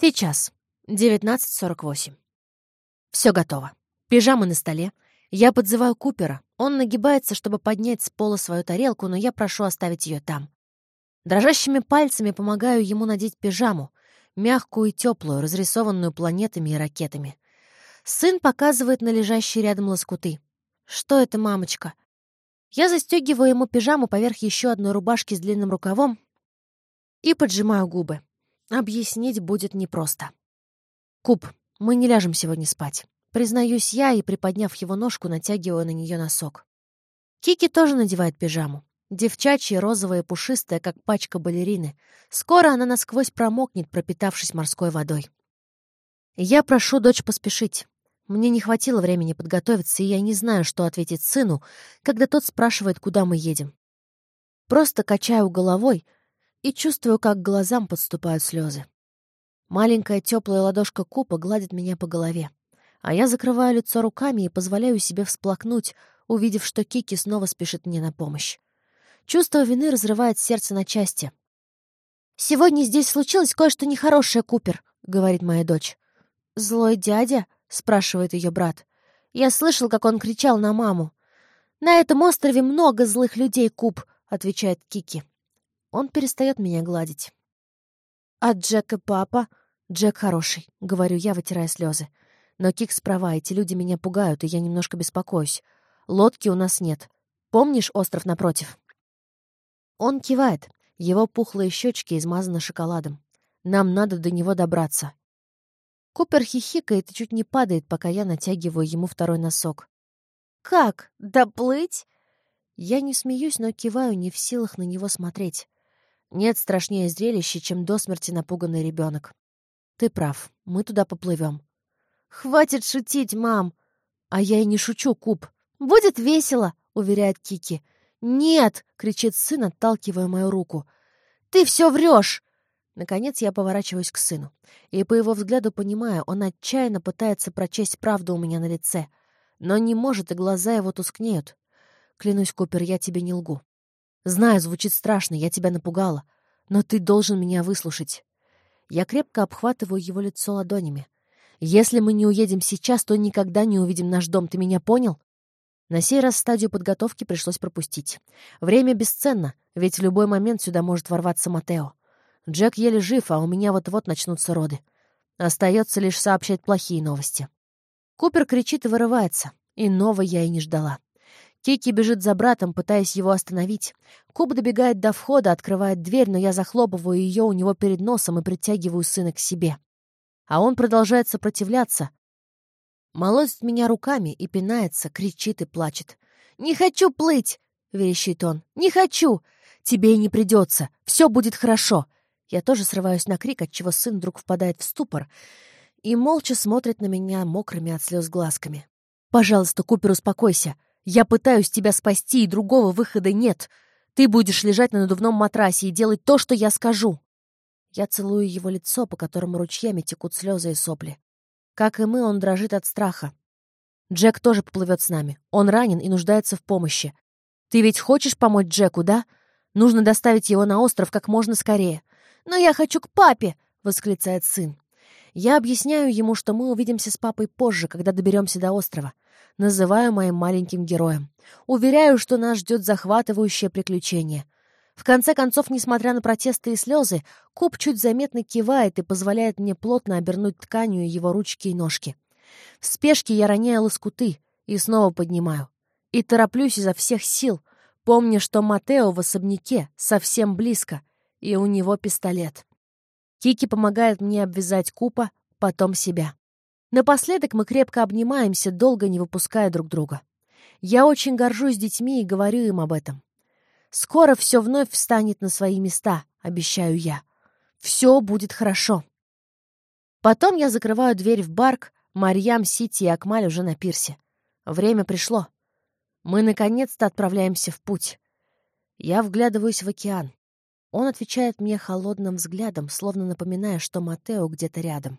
Сейчас. 19.48. Все готово. Пижама на столе. Я подзываю Купера. Он нагибается, чтобы поднять с пола свою тарелку, но я прошу оставить ее там. Дрожащими пальцами помогаю ему надеть пижаму, мягкую и теплую, разрисованную планетами и ракетами. Сын показывает на лежащие рядом лоскуты. «Что это, мамочка?» Я застегиваю ему пижаму поверх еще одной рубашки с длинным рукавом и поджимаю губы. Объяснить будет непросто. «Куб, мы не ляжем сегодня спать». Признаюсь я и, приподняв его ножку, натягиваю на нее носок. Кики тоже надевает пижаму. Девчачья, розовая, пушистая, как пачка балерины. Скоро она насквозь промокнет, пропитавшись морской водой. Я прошу дочь поспешить. Мне не хватило времени подготовиться, и я не знаю, что ответить сыну, когда тот спрашивает, куда мы едем. Просто качаю головой и чувствую, как к глазам подступают слезы. Маленькая теплая ладошка Купа гладит меня по голове. А я закрываю лицо руками и позволяю себе всплакнуть, увидев, что Кики снова спешит мне на помощь. Чувство вины разрывает сердце на части. «Сегодня здесь случилось кое-что нехорошее, Купер», — говорит моя дочь. «Злой дядя?» — спрашивает ее брат. «Я слышал, как он кричал на маму». «На этом острове много злых людей, Куп», — отвечает Кики. Он перестает меня гладить. «А Джек и папа?» «Джек хороший», — говорю я, вытирая слезы. Но Кикс права, эти люди меня пугают, и я немножко беспокоюсь. Лодки у нас нет. Помнишь остров напротив? Он кивает. Его пухлые щечки измазаны шоколадом. Нам надо до него добраться. Купер хихикает и чуть не падает, пока я натягиваю ему второй носок. «Как? Доплыть?» Я не смеюсь, но киваю, не в силах на него смотреть. Нет страшнее зрелища, чем до смерти напуганный ребенок. Ты прав, мы туда поплывем. «Хватит шутить, мам!» «А я и не шучу, Куб. Будет весело!» — уверяет Кики. «Нет!» — кричит сын, отталкивая мою руку. «Ты все врешь!» Наконец я поворачиваюсь к сыну. И по его взгляду понимаю, он отчаянно пытается прочесть правду у меня на лице. Но не может, и глаза его тускнеют. Клянусь, Купер, я тебе не лгу. Знаю, звучит страшно, я тебя напугала. Но ты должен меня выслушать. Я крепко обхватываю его лицо ладонями. Если мы не уедем сейчас, то никогда не увидим наш дом, ты меня понял? На сей раз стадию подготовки пришлось пропустить. Время бесценно, ведь в любой момент сюда может ворваться Матео. Джек еле жив, а у меня вот-вот начнутся роды. Остается лишь сообщать плохие новости. Купер кричит и вырывается. Иного я и не ждала. Кики бежит за братом, пытаясь его остановить. Куб добегает до входа, открывает дверь, но я захлопываю ее у него перед носом и притягиваю сына к себе а он продолжает сопротивляться. Молотит меня руками и пинается, кричит и плачет. «Не хочу плыть!» — верещит он. «Не хочу! Тебе и не придется! Все будет хорошо!» Я тоже срываюсь на крик, отчего сын вдруг впадает в ступор и молча смотрит на меня мокрыми от слез глазками. «Пожалуйста, Купер, успокойся. Я пытаюсь тебя спасти, и другого выхода нет. Ты будешь лежать на надувном матрасе и делать то, что я скажу». Я целую его лицо, по которому ручьями текут слезы и сопли. Как и мы, он дрожит от страха. Джек тоже поплывет с нами. Он ранен и нуждается в помощи. Ты ведь хочешь помочь Джеку, да? Нужно доставить его на остров как можно скорее. «Но я хочу к папе!» — восклицает сын. Я объясняю ему, что мы увидимся с папой позже, когда доберемся до острова. Называю моим маленьким героем. Уверяю, что нас ждет захватывающее приключение. В конце концов, несмотря на протесты и слезы, Куб чуть заметно кивает и позволяет мне плотно обернуть тканью его ручки и ножки. В спешке я роняю лоскуты и снова поднимаю. И тороплюсь изо всех сил, помня, что Матео в особняке совсем близко, и у него пистолет. Кики помогает мне обвязать Купа, потом себя. Напоследок мы крепко обнимаемся, долго не выпуская друг друга. Я очень горжусь детьми и говорю им об этом. Скоро все вновь встанет на свои места, обещаю я. Все будет хорошо. Потом я закрываю дверь в барк, Марьям, Сити и Акмаль уже на пирсе. Время пришло. Мы наконец-то отправляемся в путь. Я вглядываюсь в океан. Он отвечает мне холодным взглядом, словно напоминая, что Матео где-то рядом.